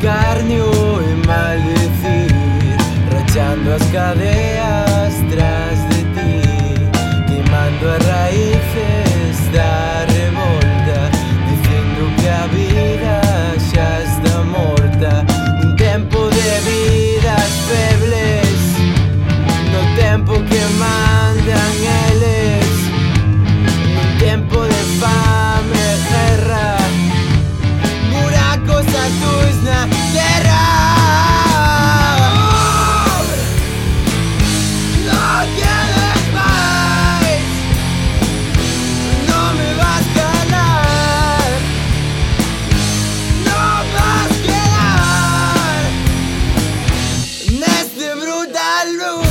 juzgar ni hoy maldecir, rechando las cadenas. room.